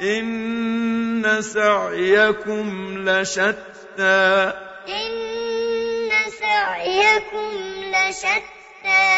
إن سعيكم لشتى إن سعيكم لشتى